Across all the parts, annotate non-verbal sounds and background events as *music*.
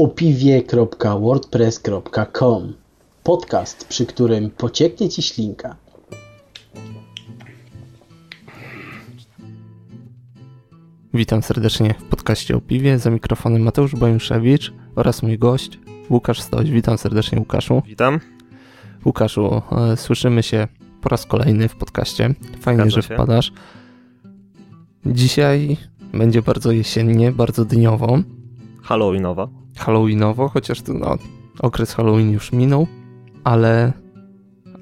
opiwie.wordpress.com Podcast, przy którym pocieknie Ci ślinka. Witam serdecznie w podcaście o piwie. Za mikrofonem Mateusz Bojuszewicz oraz mój gość Łukasz Stoś. Witam serdecznie Łukaszu. Witam. Łukaszu, e, słyszymy się po raz kolejny w podcaście. Fajnie, Zgadza że się. wpadasz. Dzisiaj będzie bardzo jesiennie, bardzo dniowo, Halloweenowa. halloweenowo, chociaż to, no, okres Halloween już minął, ale,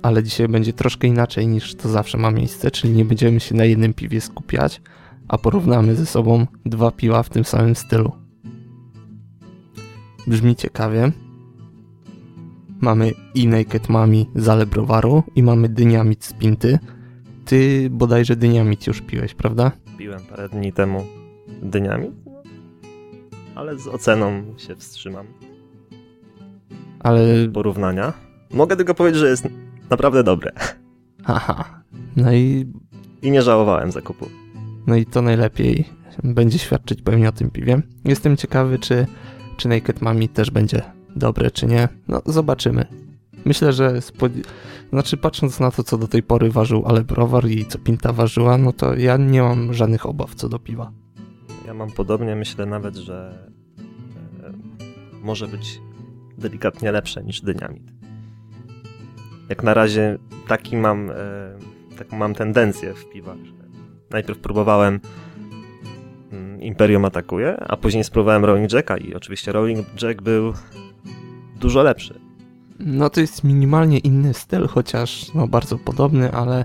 ale dzisiaj będzie troszkę inaczej niż to zawsze ma miejsce, czyli nie będziemy się na jednym piwie skupiać, a porównamy ze sobą dwa piwa w tym samym stylu. Brzmi ciekawie. Mamy i Naked Mami z i mamy Dyniamit z Pinty. Ty bodajże Dyniamit już piłeś, prawda? Piłem parę dni temu dyniami, ale z oceną się wstrzymam. Ale... Porównania. Mogę tylko powiedzieć, że jest naprawdę dobre. Aha. No i I nie żałowałem zakupu. No i to najlepiej będzie świadczyć pewnie o tym piwie. Jestem ciekawy, czy, czy Naked Mami też będzie dobre, czy nie. No, zobaczymy. Myślę, że spod... znaczy patrząc na to, co do tej pory ważył ale browar i co Pinta ważyła, no to ja nie mam żadnych obaw co do piwa. Ja mam podobnie, myślę nawet, że e, może być delikatnie lepsze niż dyniamit. Jak na razie taki mam, e, taką mam tendencję w piwach, najpierw próbowałem mm, Imperium Atakuje, a później spróbowałem Rolling Jacka i oczywiście Rolling Jack był dużo lepszy. No to jest minimalnie inny styl, chociaż no bardzo podobny, ale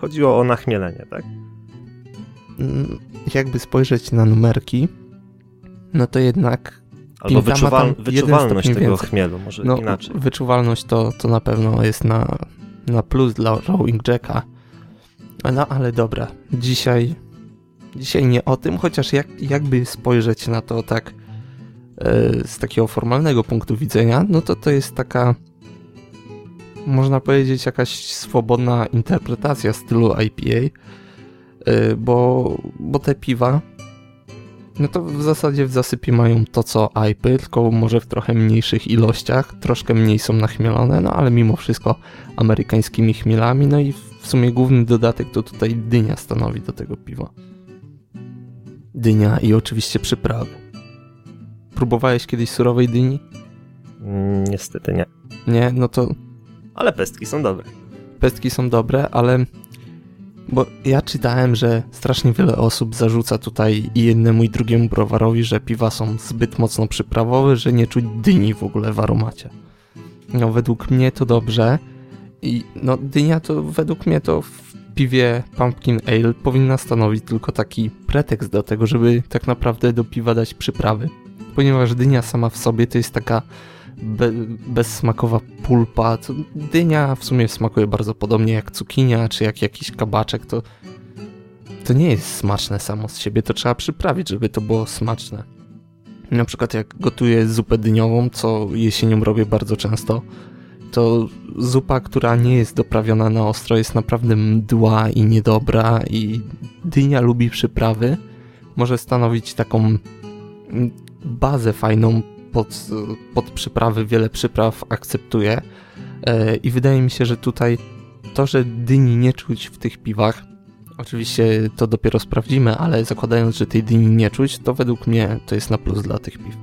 Chodziło o nachmielenie, tak? Mm, jakby spojrzeć na numerki, no to jednak Albo wyczuwal, wyczuwalność tego więcej. chmielu, może No, inaczej. wyczuwalność to, to na pewno jest na, na plus dla Rowing Jacka. No ale dobra, dzisiaj, dzisiaj nie o tym, chociaż jak, jakby spojrzeć na to tak e, z takiego formalnego punktu widzenia, no to to jest taka, można powiedzieć, jakaś swobodna interpretacja stylu IPA, bo, bo te piwa no to w zasadzie w zasypie mają to co IPy, tylko może w trochę mniejszych ilościach, troszkę mniej są nachmielone, no ale mimo wszystko amerykańskimi chmielami, no i w sumie główny dodatek to tutaj dynia stanowi do tego piwa. Dynia i oczywiście przyprawy. Próbowałeś kiedyś surowej dyni? Mm, Niestety nie. Nie, no to Ale pestki są dobre. pestki są dobre, ale bo ja czytałem, że strasznie wiele osób zarzuca tutaj i jednemu i drugiemu browarowi, że piwa są zbyt mocno przyprawowe, że nie czuć dyni w ogóle w aromacie. No według mnie to dobrze i no dynia to według mnie to w piwie Pumpkin Ale powinna stanowić tylko taki pretekst do tego, żeby tak naprawdę do piwa dać przyprawy. Ponieważ dynia sama w sobie to jest taka be, bezsmakowa pulpa. Dynia w sumie smakuje bardzo podobnie jak cukinia, czy jak jakiś kabaczek. To, to nie jest smaczne samo z siebie, to trzeba przyprawić, żeby to było smaczne. Na przykład jak gotuję zupę dyniową, co jesienią robię bardzo często, to zupa, która nie jest doprawiona na ostro, jest naprawdę mdła i niedobra i dynia lubi przyprawy. Może stanowić taką bazę fajną pod, pod przyprawy, wiele przypraw akceptuje. I wydaje mi się, że tutaj to, że dyni nie czuć w tych piwach, oczywiście to dopiero sprawdzimy, ale zakładając, że tej dyni nie czuć, to według mnie to jest na plus dla tych piw.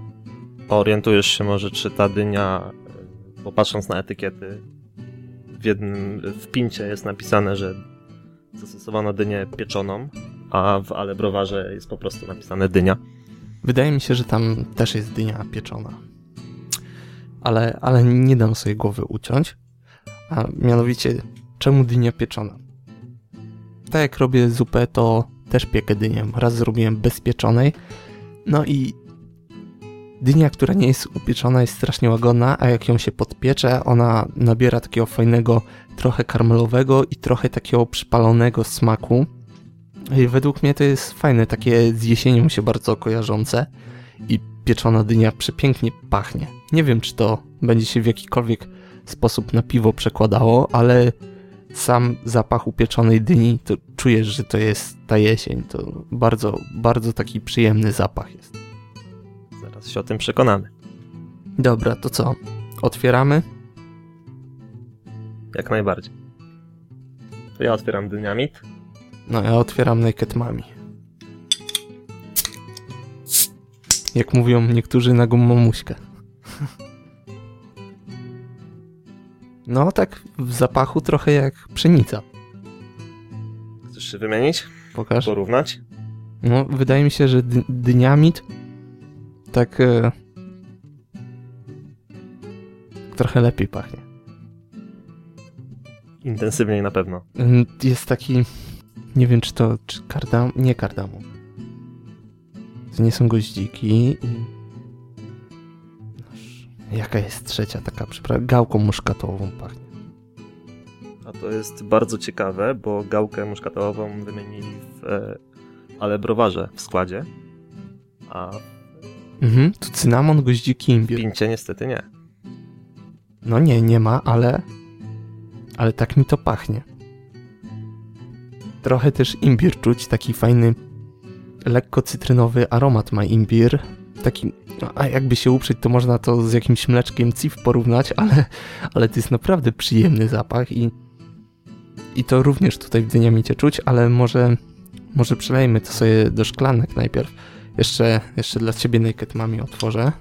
Orientujesz się może, czy ta dynia, bo patrząc na etykiety, w jednym, w pincie jest napisane, że zastosowano dynię pieczoną, a w ale browarze jest po prostu napisane dynia. Wydaje mi się, że tam też jest dynia pieczona. Ale, ale nie dam sobie głowy uciąć. A mianowicie, czemu dynia pieczona? Tak jak robię zupę, to też piekę dynię. Raz zrobiłem bez pieczonej. No i dynia, która nie jest upieczona, jest strasznie łagodna, a jak ją się podpiecze, ona nabiera takiego fajnego, trochę karmelowego i trochę takiego przypalonego smaku. Według mnie to jest fajne, takie z jesienią się bardzo kojarzące i pieczona dynia przepięknie pachnie. Nie wiem, czy to będzie się w jakikolwiek sposób na piwo przekładało, ale sam zapach upieczonej dyni, to czujesz, że to jest ta jesień. To bardzo, bardzo taki przyjemny zapach jest. Zaraz się o tym przekonamy. Dobra, to co? Otwieramy? Jak najbardziej. To ja otwieram dynamit. No, ja otwieram Naked Mami. Jak mówią niektórzy na gummomuśkę. *laughs* No, tak w zapachu trochę jak pszenica. Chcesz się wymienić? Pokaż. Porównać? No, wydaje mi się, że dy dynamit tak e, trochę lepiej pachnie. Intensywniej na pewno. Jest taki, nie wiem czy to, czy kardam, nie kardamon. To nie są goździki i... Jaka jest trzecia taka przyprawa? Gałką muszkatową pachnie. A to jest bardzo ciekawe, bo gałkę muszkatołową wymienili w e, ale browarze w składzie, a Mhm, tu cynamon, goździki, imbir. pincie niestety nie. No nie, nie ma, ale... Ale tak mi to pachnie. Trochę też imbir czuć, taki fajny, lekko cytrynowy aromat ma imbir. Taki, no, a jakby się uprzeć, to można to z jakimś mleczkiem cif porównać, *laughs* ale, ale to jest naprawdę przyjemny zapach i, i to również tutaj w dynamicie czuć, ale może, może przelejmy to sobie do szklanek najpierw. Jeszcze, jeszcze dla ciebie Naked Mami otworzę.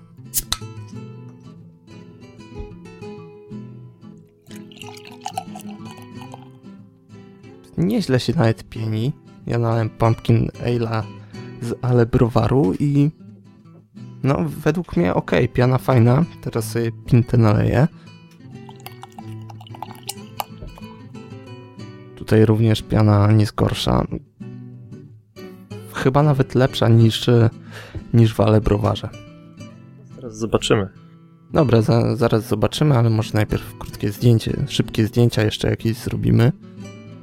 Nieźle się nawet pieni. Ja nałem Pumpkin Ale'a z Ale Browaru i no według mnie ok, piana fajna. Teraz sobie pintę naleję. Tutaj również piana nie jest gorsza. Chyba nawet lepsza niż, niż w Ale Browarze. Teraz zobaczymy. Dobra, za, zaraz zobaczymy, ale może najpierw krótkie zdjęcie, szybkie zdjęcia jeszcze jakieś zrobimy.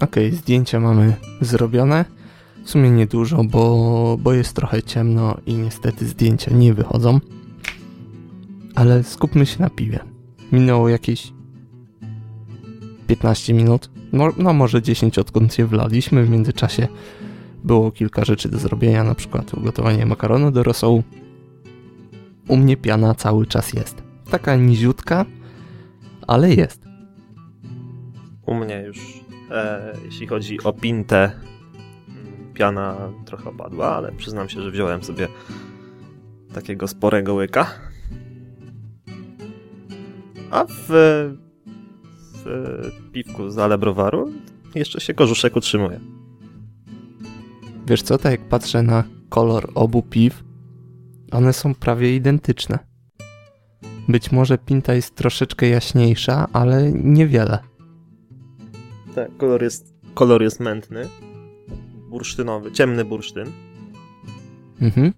Okej, zdjęcia mamy zrobione. W sumie niedużo, bo, bo jest trochę ciemno i niestety zdjęcia nie wychodzą. Ale skupmy się na piwie. Minęło jakieś 15 minut. No, no może 10 odkąd je wlaliśmy. W międzyczasie było kilka rzeczy do zrobienia, na przykład ugotowanie makaronu do rosołu. U mnie piana cały czas jest. Taka niziutka, ale jest. U mnie już, e, jeśli chodzi o pintę, piana trochę opadła, ale przyznam się, że wziąłem sobie takiego sporego łyka. A w, w piwku z Alebrowaru jeszcze się korzuszek utrzymuje. Wiesz co, tak jak patrzę na kolor obu piw, one są prawie identyczne. Być może pinta jest troszeczkę jaśniejsza, ale niewiele. Tak, kolor jest, kolor jest mętny, bursztynowy, ciemny bursztyn. Mhm.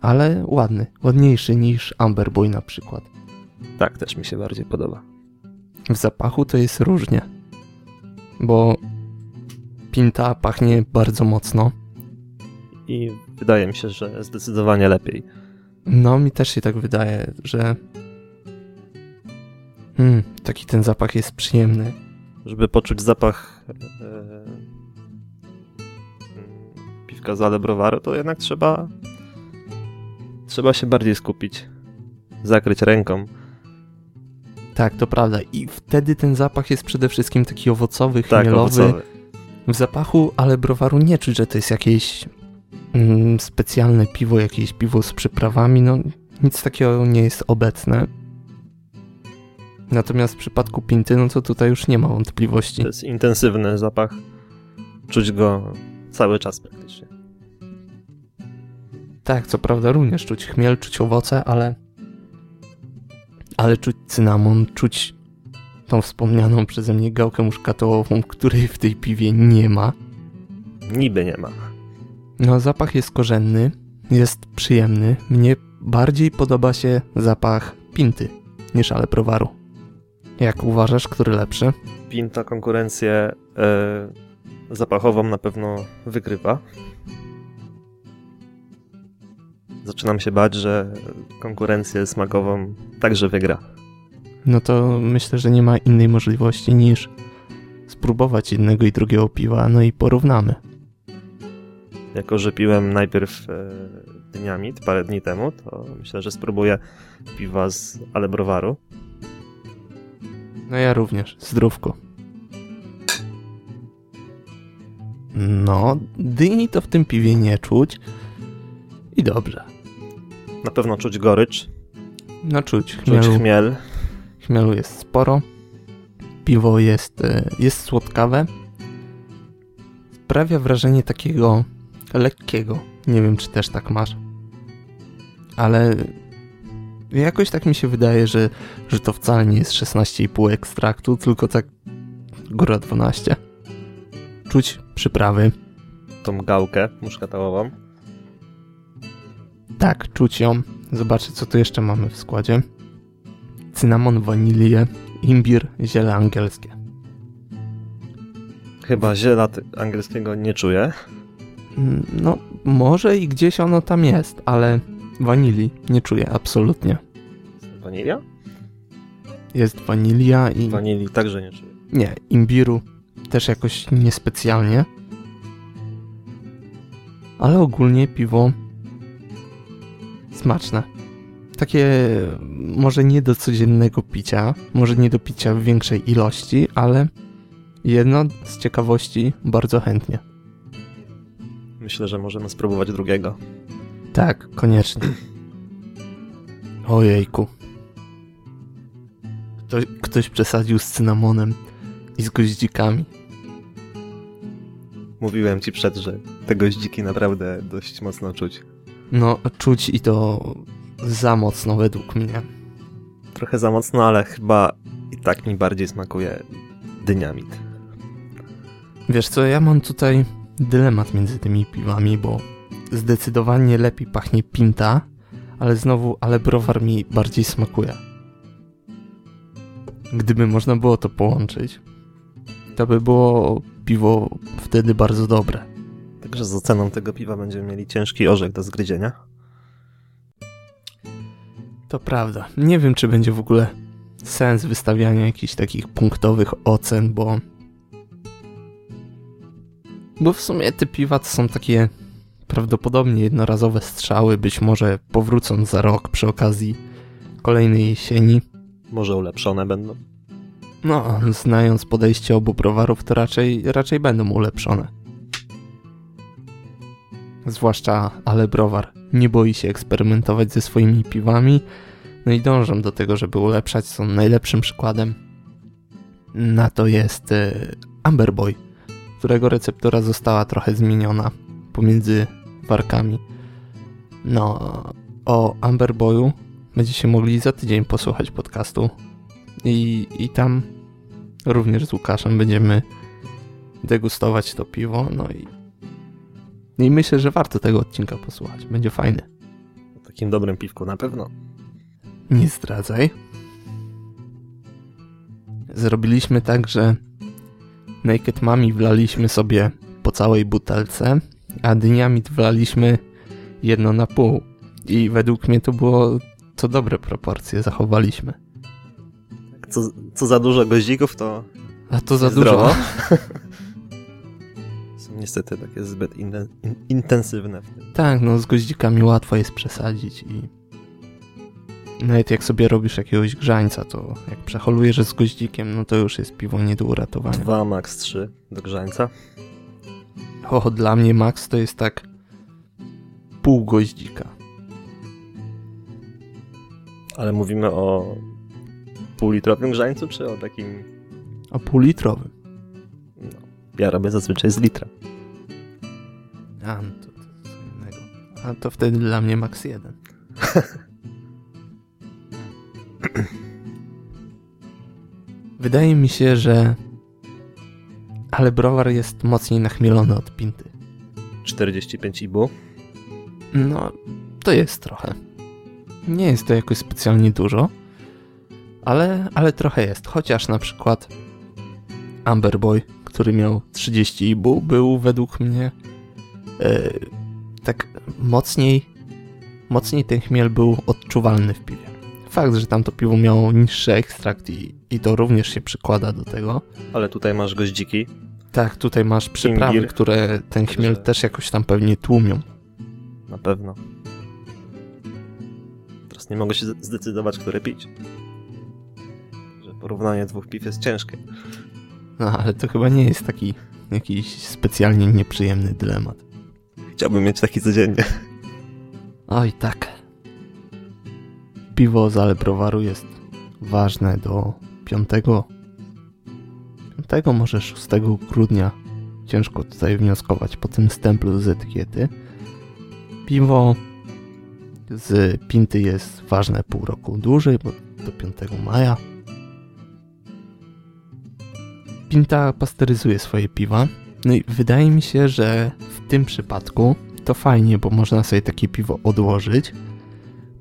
Ale ładny, ładniejszy niż Amber Boy na przykład. Tak, też mi się bardziej podoba. W zapachu to jest różnie. Bo pinta pachnie bardzo mocno. I wydaje mi się, że zdecydowanie lepiej. No, mi też się tak wydaje, że. Hmm, taki ten zapach jest przyjemny. Żeby poczuć zapach e, piwka z Alebrowaru, to jednak trzeba trzeba się bardziej skupić. Zakryć ręką. Tak, to prawda. I wtedy ten zapach jest przede wszystkim taki owocowy, Tak, chmielowy. owocowy. W zapachu, ale browaru nie czuć, że to jest jakieś mm, specjalne piwo, jakieś piwo z przyprawami. No, nic takiego nie jest obecne. Natomiast w przypadku pinty, no to tutaj już nie ma wątpliwości. To jest intensywny zapach. Czuć go cały czas praktycznie. Tak, co prawda również czuć chmiel, czuć owoce, ale ale czuć cynamon, czuć tą wspomnianą przeze mnie gałkę muszkatołową, której w tej piwie nie ma. Niby nie ma. No, zapach jest korzenny. jest przyjemny. Mnie bardziej podoba się zapach pinty niż ale browaru. Jak uważasz, który lepszy? Pinta konkurencję e, zapachową na pewno wygrywa. Zaczynam się bać, że konkurencję smakową także wygra. No to myślę, że nie ma innej możliwości niż spróbować jednego i drugiego piwa, no i porównamy. Jako, że piłem najpierw e, dniamit parę dni temu, to myślę, że spróbuję piwa z Alebrowaru. No ja również, zdrówko. No, dyni to w tym piwie nie czuć. I dobrze. Na pewno czuć gorycz, No czuć, czuć chmielu, chmiel. chmielu jest sporo. Piwo jest, e, jest słodkawe. Sprawia wrażenie takiego lekkiego. Nie wiem, czy też tak masz. Ale jakoś tak mi się wydaje, że, że to wcale nie jest 16,5 ekstraktu, tylko tak góra 12. Czuć przyprawy. Tą gałkę muszkatałową. Tak, czuć ją. Zobaczę, co tu jeszcze mamy w składzie. Cynamon, wanilię, imbir, ziele angielskie. Chyba ziela angielskiego nie czuję. Mm, No, może i gdzieś ono tam jest, ale wanilii nie czuję absolutnie. Wanilia? Jest wanilia i... Wanilii także nie czuję. Nie, imbiru też jakoś niespecjalnie. Ale ogólnie piwo smaczne. Takie może nie do codziennego picia, może nie do picia w większej ilości, ale jedno z ciekawości bardzo chętnie. Myślę, że możemy spróbować drugiego. Tak, koniecznie. Ojejku. Ktoś, ktoś przesadził z cynamonem i z goździkami. Mówiłem ci przed, że te goździki naprawdę dość mocno czuć. No, czuć i to za mocno według mnie. Trochę za mocno, ale chyba i tak mi bardziej smakuje dyniamit. Wiesz co, ja mam tutaj dylemat między tymi piwami, bo zdecydowanie lepiej pachnie pinta, ale znowu, ale browar mi bardziej smakuje. Gdyby można było to połączyć, to by było piwo wtedy bardzo dobre. Także z oceną tego piwa będziemy mieli ciężki orzech do zgryzienia. To prawda. Nie wiem, czy będzie w ogóle sens wystawiania jakichś takich punktowych ocen, bo. Bo w sumie te piwa to są takie prawdopodobnie jednorazowe strzały, być może powrócą za rok przy okazji kolejnej jesieni. Może ulepszone będą. No, znając podejście obu browarów, to raczej, raczej będą ulepszone. Zwłaszcza Ale Browar nie boi się eksperymentować ze swoimi piwami, no i dążą do tego, żeby ulepszać. Są najlepszym przykładem na to jest e, Amber Boy, którego receptura została trochę zmieniona pomiędzy warkami. No, o Amber Boyu będziecie mogli za tydzień posłuchać podcastu i, i tam również z Łukaszem będziemy degustować to piwo, no i, i myślę, że warto tego odcinka posłuchać, będzie fajny. O takim dobrym piwku na pewno. Nie zdradzaj. Zrobiliśmy tak, że Naked Mami wlaliśmy sobie po całej butelce, a dyniamit wlaliśmy jedno na pół. I według mnie to było, to dobre proporcje zachowaliśmy. Co, co za dużo goździków, to A to za Zdrowo. dużo. *laughs* są niestety takie zbyt inne, in, intensywne. Tak, no z goździkami łatwo jest przesadzić i nawet jak sobie robisz jakiegoś grzańca, to jak przeholujesz z goździkiem, no to już jest piwo nie do uratowania. Dwa, max trzy do grzańca. O, dla mnie max to jest tak pół goździka. Ale mówimy o półlitrowym grzańcu, czy o takim... A pół litrowym. No, ja robię zazwyczaj z litra. A, no to, to co innego. A to wtedy dla mnie max jeden. *laughs* Wydaje mi się, że ale browar jest mocniej nachmielony od pinty. 45 ibu. No, to jest trochę. Nie jest to jakoś specjalnie dużo, ale, ale trochę jest. Chociaż na przykład Amber Boy, który miał 30 IBU, był według mnie e, tak mocniej, mocniej ten chmiel był odczuwalny w piwie. Fakt, że tam to piwo miało niższy ekstrakt i, i to również się przykłada do tego. Ale tutaj masz goździki. Tak, tutaj masz przyprawy, które ten chmiel Także- też jakoś tam pewnie tłumią. Na pewno. Teraz nie mogę się zdecydować, które pić. Że porównanie dwóch piw jest ciężkie. No, ale to chyba nie jest taki jakiś specjalnie nieprzyjemny dylemat. Chciałbym mieć taki codziennie. Oj, tak. Piwo z Alebrowaru jest ważne do 5, 5 może 6 grudnia. Ciężko tutaj wnioskować po tym stemplu z etykiety. Piwo z Pinty jest ważne pół roku dłużej, bo do 5 maja. Pinta pasteryzuje swoje piwa. No i wydaje mi się, że w tym przypadku to fajnie, bo można sobie takie piwo odłożyć,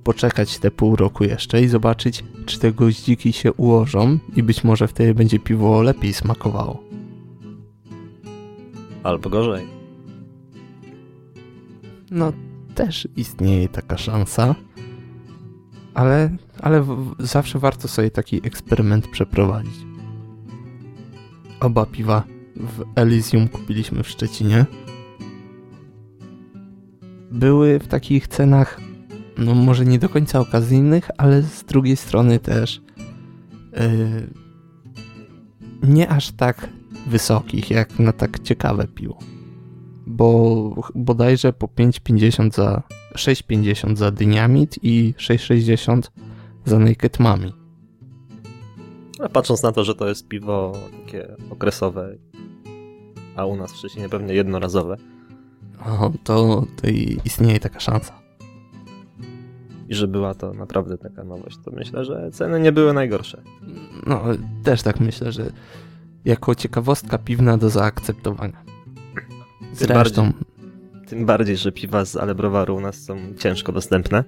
poczekać te pół roku jeszcze i zobaczyć, czy te goździki się ułożą i być może wtedy będzie piwo lepiej smakowało. Albo gorzej. No, też istnieje taka szansa, ale, ale zawsze warto sobie taki eksperyment przeprowadzić. Oba piwa w Elysium kupiliśmy w Szczecinie. Były w takich cenach, no może nie do końca okazyjnych, ale z drugiej strony też yy, nie aż tak wysokich, jak na tak ciekawe piwo bo bodajże po 5,50 za 6,50 za dynamit i 6,60 za naked mami. Ale patrząc na to, że to jest piwo takie okresowe, a u nas w Szczecinie pewnie jednorazowe O, to, to istnieje taka szansa. I że była to naprawdę taka nowość, to myślę, że ceny nie były najgorsze. No, też tak myślę, że jako ciekawostka piwna do zaakceptowania. Zresztą, Tym bardziej, że piwa z Alebrowaru u nas są ciężko dostępne.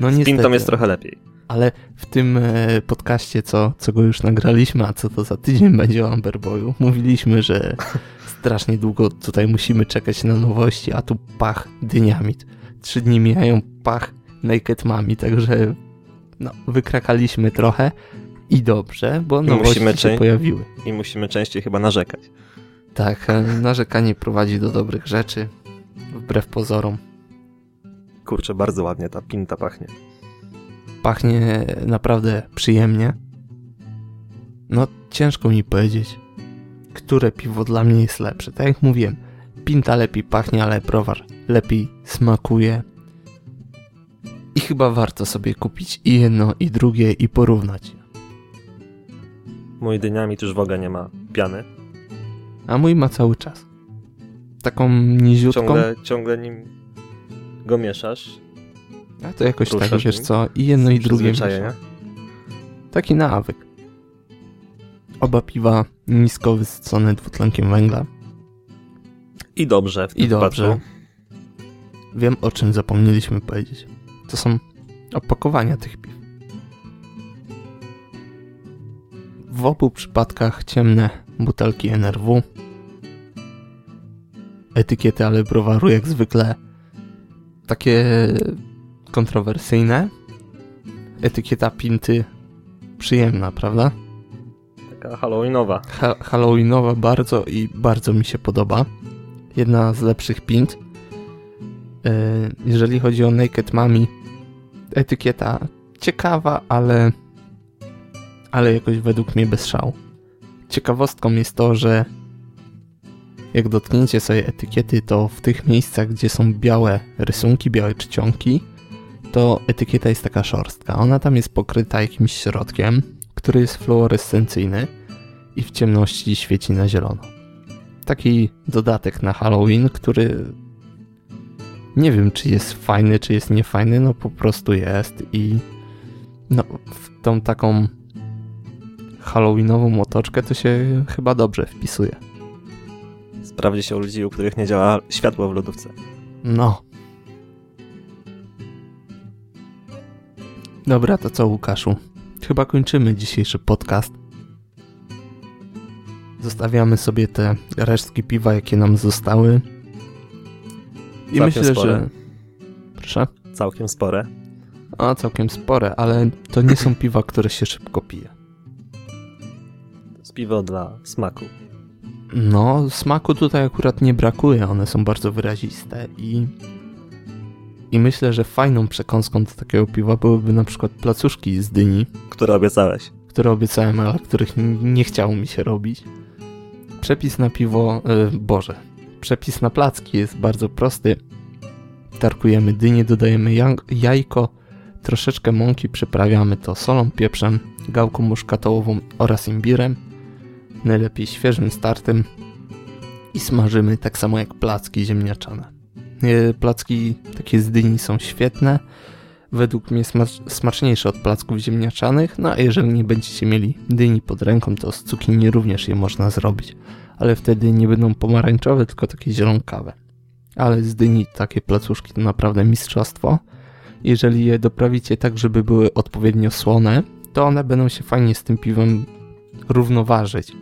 no Z niestety, Pintą jest trochę lepiej. ale w tym e, podcaście, co, co go już nagraliśmy, a co to za tydzień *laughs* będzie o Amberboyu, mówiliśmy, że *laughs* strasznie długo tutaj musimy czekać na nowości, a tu pach dynamit. Trzy dni mijają pach naked mami, także no, wykrakaliśmy trochę i dobrze, bo nowości musimy się pojawiły. I musimy częściej chyba narzekać. Tak, e, narzekanie prowadzi do dobrych rzeczy, wbrew pozorom. Kurczę, bardzo ładnie ta pinta pachnie. Pachnie naprawdę przyjemnie. No, ciężko mi powiedzieć, które piwo dla mnie jest lepsze. Tak jak mówiłem, pinta lepiej pachnie, ale browar lepiej smakuje. Chyba warto sobie kupić i jedno, i drugie i porównać. Mój dynamit już w ogóle nie ma piany. A mój ma cały czas. Taką niziutką. Ciągle, ciągle nim go mieszasz. A to jakoś tak, wiesz nim? co, i jedno i drugie. mieszam. Taki nawyk. Oba piwa nisko wysycone dwutlenkiem węgla. I dobrze I dobrze. Wiem o czym zapomnieliśmy powiedzieć. To są opakowania tych piw. W obu przypadkach ciemne butelki NRW. Etykiety ale browaru jak zwykle takie kontrowersyjne. Etykieta pinty przyjemna, prawda? Taka halloweenowa. ha halloweenowa bardzo i bardzo mi się podoba. Jedna z lepszych pint. E, Jeżeli chodzi o Naked Mami, etykieta ciekawa, ale ale jakoś według mnie bez szału. Ciekawostką jest to, że jak dotknięcie sobie etykiety, to w tych miejscach, gdzie są białe rysunki, białe czcionki, to etykieta jest taka szorstka. Ona tam jest pokryta jakimś środkiem, który jest fluorescencyjny i w ciemności świeci na zielono. Taki dodatek na Halloween, który nie wiem, czy jest fajny, czy jest niefajny, no po prostu jest i no, w tą taką halloweenową otoczkę to się chyba dobrze wpisuje. Sprawdzi się u ludzi, u których nie działa światło w lodówce. No. Dobra, to co Łukaszu? Chyba kończymy dzisiejszy podcast. Zostawiamy sobie te resztki piwa, jakie nam zostały i Całkiem myślę, spore. że... Proszę? Całkiem spore. O, całkiem spore, ale to nie są piwa, które się szybko pije. To jest piwo dla smaku. No, smaku tutaj akurat nie brakuje, one są bardzo wyraziste i... I myślę, że fajną przekąską do takiego piwa byłyby na przykład placuszki z dyni, Które obiecałeś. które obiecałem, ale których nie chciało mi się robić. Przepis na piwo, y, boże, przepis na placki jest bardzo prosty. Tarkujemy dynię, dodajemy ja- jajko, troszeczkę mąki, przyprawiamy to solą, pieprzem, gałką muszkatołową oraz imbirem, najlepiej świeżym startym i smażymy tak samo jak placki ziemniaczane. Y, Placki takie z dyni są świetne, według mnie smacz, smaczniejsze od placków ziemniaczanych, no a jeżeli nie będziecie mieli dyni pod ręką, to z cukinii również je można zrobić, ale wtedy nie będą pomarańczowe, tylko takie zielonkawe. Ale z dyni takie placuszki to naprawdę mistrzostwo. Jeżeli je doprawicie tak, żeby były odpowiednio słone, to one będą się fajnie z tym piwem równoważyć.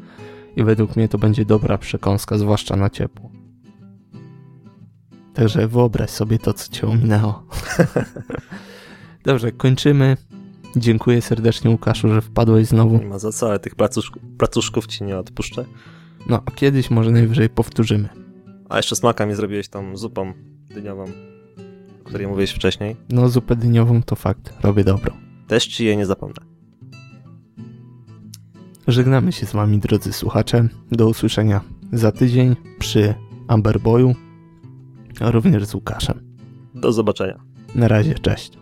I według mnie to będzie dobra przekąska, zwłaszcza na ciepło. Także wyobraź sobie to, co cię ominęło. *laughs* Dobrze, kończymy. Dziękuję serdecznie Łukaszu, że wpadłeś znowu. Nie ma za co, ale tych placuszk placuszków ci nie odpuszczę. No, a kiedyś może najwyżej powtórzymy. A jeszcze smaka mi zrobiłeś tą zupą dyniową, o której mówiłeś wcześniej. No, zupę dyniową to fakt, robię dobro. Też ci jej nie zapomnę. Żegnamy się z wami, drodzy słuchacze. Do usłyszenia za tydzień przy Amberboyu, a również z Łukaszem. Do zobaczenia. Na razie, cześć.